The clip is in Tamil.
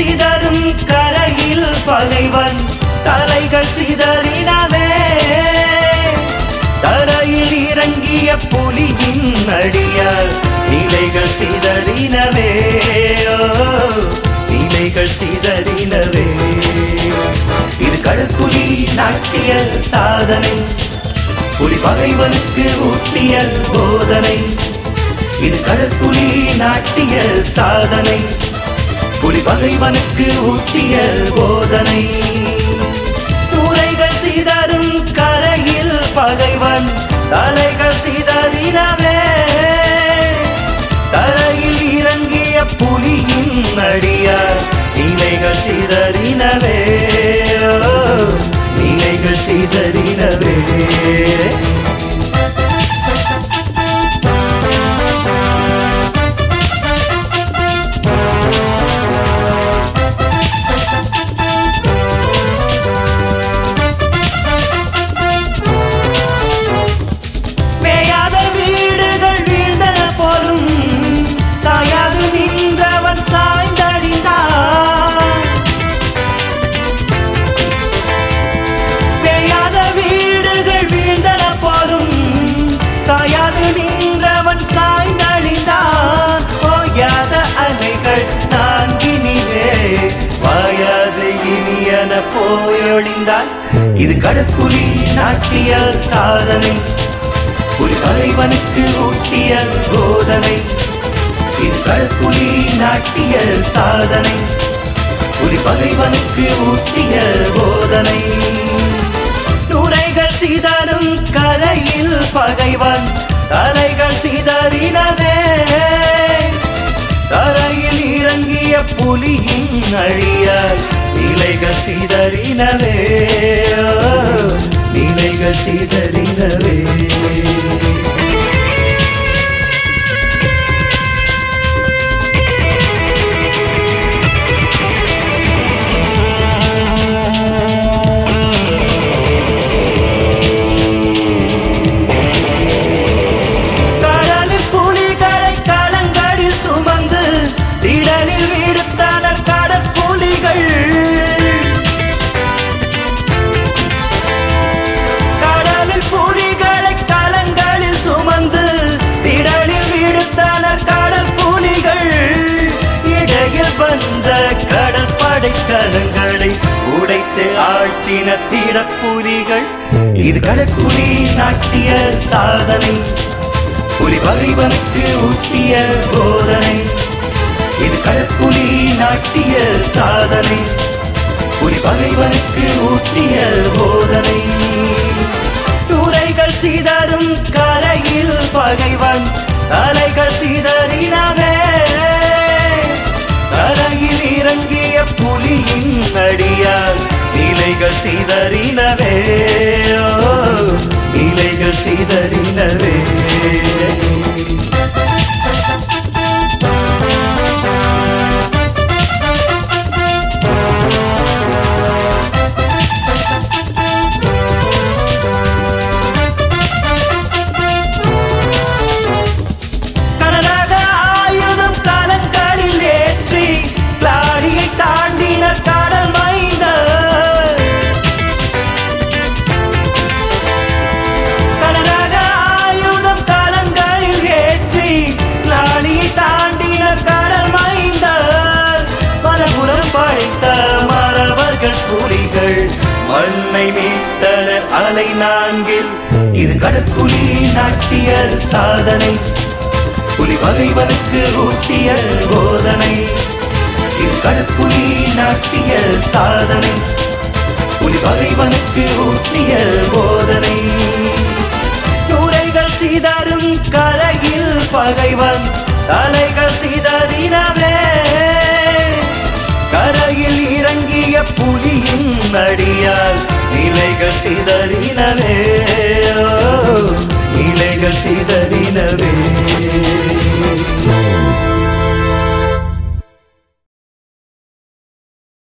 சிதறும் கரையில் பகைவன். தலைகள் சிதறினவே. தரையில் இறங்கிய புலியின் அடியார். நிலைகள் சிதறினவே. நிலைகள் சிதறினவே. இது கடற்குழி நாட்டிய சாதனை. புலி பகைவனுக்கு ஊட்டிய போதனை. இது கடற்குழி நாட்டிய சாதனை. புலி பகைவனுக்கு ஊட்டிய போதனை. உரைகள் சிதறும் கரையில் பகைவன் தலைகள் சிதறினவே. தரையில் இறங்கிய புலியின் அடியார் நிலைகள் சிதறினவே. ஓ, நிலைகள் சிதறினவே. போயொழிந்தான் இது கடற்குழி நாட்டிய சாதனை. ஒரு தலைவனுக்கு ஊட்டிய போதனை. இது கடற்குழி நாட்டிய சாதனை. ஒரு பகைவனுக்கு ஊட்டிய போதனை. நுரைகள் சிதறும் கரையில் பகைவன். தலைகள் சிதறினவே. தரையில் இறங்கிய புலியின் அழி. சிதறினவே ஓ, நிலைகள் சிதறினவே வந்த கடற்படை கலங்களை உடைத்து ஆழ்த்தின திடப்புலிகள் இது கடற்குடி நாட்டிய சாதனை. புலி பகைவனுக்கு ஊட்டிய போதனை. இது கடற்புலி நாட்டிய சாதனை. புலி பகைவனுக்கு ஊட்டிய போதனை. துறைகள் சிதறும் கரையில் பகைவன். தலைகள் சிதறினாக சிதறினவே ஓ, நிலைகள் சிதறினவே மண்ணை மீட்டன அலை நான்கில். இது கடற்குழி நாட்டிய சாதனை. புலி பகைவனுக்கு ஊட்டிய போதனை. இது கடற்குழி நாட்டிய சாதனை. புலி பகைவனுக்கு ஊட்டிய போதனை. நுரைகள் சீதாரும் கரையில் பகைவன். தலை சிதறினவே ஓ, நிலைகள் சிதறினவே